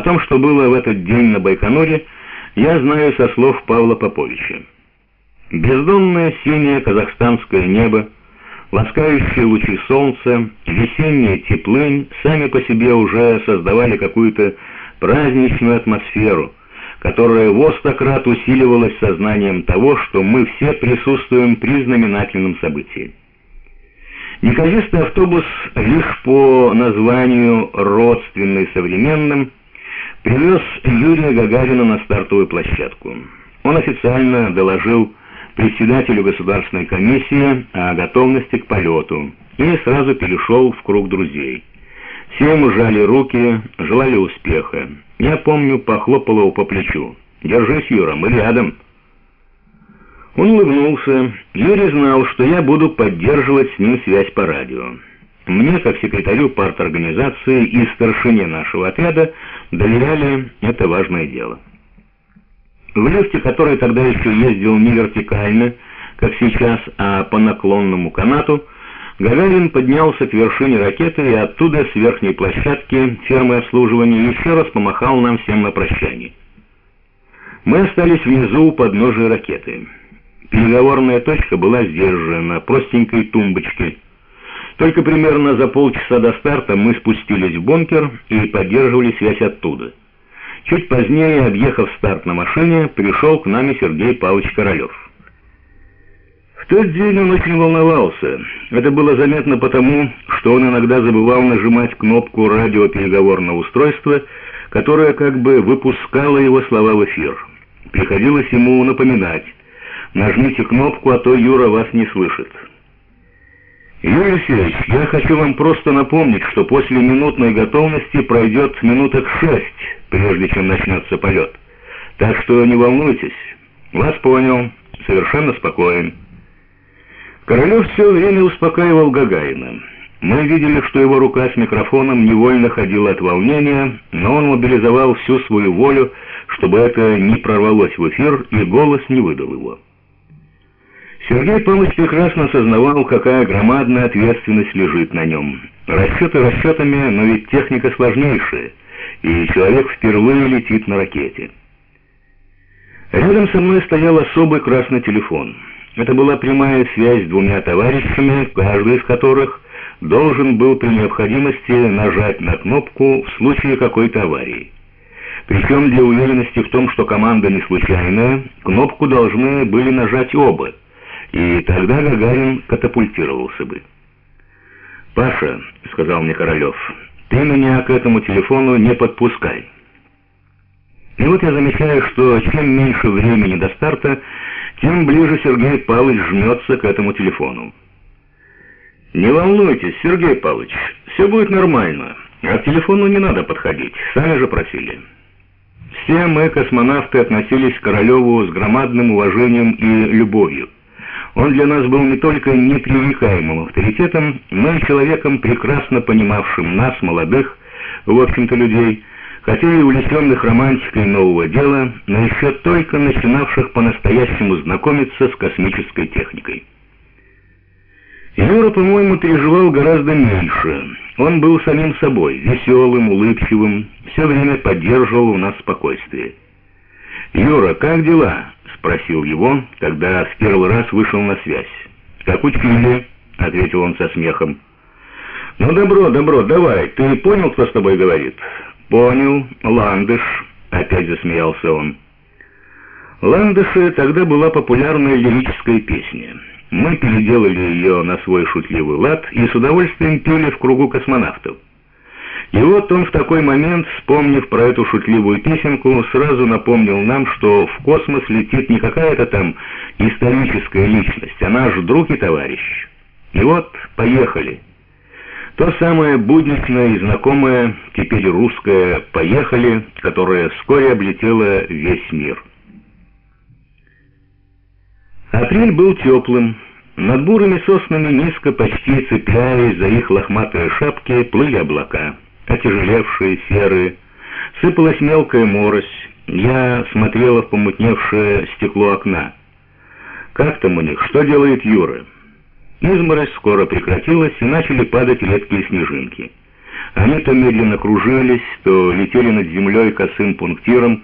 О том, что было в этот день на Байконуре, я знаю со слов Павла Поповича. Бездонное синее казахстанское небо, ласкающие лучи солнца, весенняя теплынь сами по себе уже создавали какую-то праздничную атмосферу, которая в остократ усиливалась сознанием того, что мы все присутствуем при знаменательном событии. Неказистый автобус лишь по названию родственный современным привез Юрия Гагарина на стартовую площадку. Он официально доложил председателю Государственной комиссии о готовности к полету и сразу перешел в круг друзей. Все жали руки, желали успеха. Я помню, похлопал его по плечу. «Держись, Юра, мы рядом». Он улыбнулся. Юрий знал, что я буду поддерживать с ним связь по радио. Мне, как секретарю парторганизации и старшине нашего отряда, доверяли это важное дело. В лифте, который тогда еще ездил не вертикально, как сейчас, а по наклонному канату, Гагарин поднялся к вершине ракеты и оттуда, с верхней площадки фермы обслуживания, еще раз помахал нам всем на прощание. Мы остались внизу у подножия ракеты. Переговорная точка была здесь же, на простенькой тумбочке. Только примерно за полчаса до старта мы спустились в бункер и поддерживали связь оттуда. Чуть позднее, объехав старт на машине, пришел к нами Сергей Павлович Королев. В тот день он очень волновался. Это было заметно потому, что он иногда забывал нажимать кнопку радиопереговорного устройства, которое как бы выпускало его слова в эфир. Приходилось ему напоминать, Нажмите кнопку, а то Юра вас не слышит. Юрий Алексеевич, я хочу вам просто напомнить, что после минутной готовности пройдет минуток шесть, прежде чем начнется полет. Так что не волнуйтесь. Вас понял. Совершенно спокоен. Королев все время успокаивал Гагарина. Мы видели, что его рука с микрофоном невольно ходила от волнения, но он мобилизовал всю свою волю, чтобы это не прорвалось в эфир и голос не выдал его. Сергей Павлович прекрасно осознавал, какая громадная ответственность лежит на нем. Расчеты расчетами, но ведь техника сложнейшая, и человек впервые летит на ракете. Рядом со мной стоял особый красный телефон. Это была прямая связь с двумя товарищами, каждый из которых должен был при необходимости нажать на кнопку в случае какой-то аварии. Причем для уверенности в том, что команда не случайная, кнопку должны были нажать оба – и тогда Гагарин катапультировался бы. «Паша», — сказал мне Королев, — «ты меня к этому телефону не подпускай». И вот я замечаю, что чем меньше времени до старта, тем ближе Сергей Павлович жмется к этому телефону. «Не волнуйтесь, Сергей Павлович, все будет нормально, а к телефону не надо подходить, сами же просили». Все мы, космонавты, относились к Королеву с громадным уважением и любовью. Он для нас был не только непререкаемым авторитетом, но и человеком, прекрасно понимавшим нас, молодых, в общем-то, людей, хотя и увлеченных романтикой нового дела, но еще только начинавших по-настоящему знакомиться с космической техникой. Юра, по-моему, переживал гораздо меньше. Он был самим собой, веселым, улыбчивым, все время поддерживал у нас спокойствие. «Юра, как дела?» Спросил его, когда в первый раз вышел на связь. «Как учили?» — ответил он со смехом. «Ну, добро, добро, давай. Ты понял, кто с тобой говорит?» «Понял. Ландыш», — опять засмеялся он. «Ландыши» тогда была популярная лирическая песня. Мы переделали ее на свой шутливый лад и с удовольствием пели в кругу космонавтов. И вот он в такой момент, вспомнив про эту шутливую песенку, сразу напомнил нам, что в космос летит не какая-то там историческая личность, а наш друг и товарищ. И вот поехали. То самое будничное и знакомое, теперь русское «поехали», которое вскоре облетело весь мир. Апрель был теплым. Над бурыми соснами низко, почти цепляясь за их лохматые шапки, плыли облака отяжелевшие, серые. Сыпалась мелкая морось. Я смотрела в помутневшее стекло окна. «Как там у них? Что делает Юра?» Изморозь скоро прекратилась, и начали падать редкие снежинки. Они то медленно кружились, то летели над землей косым пунктиром,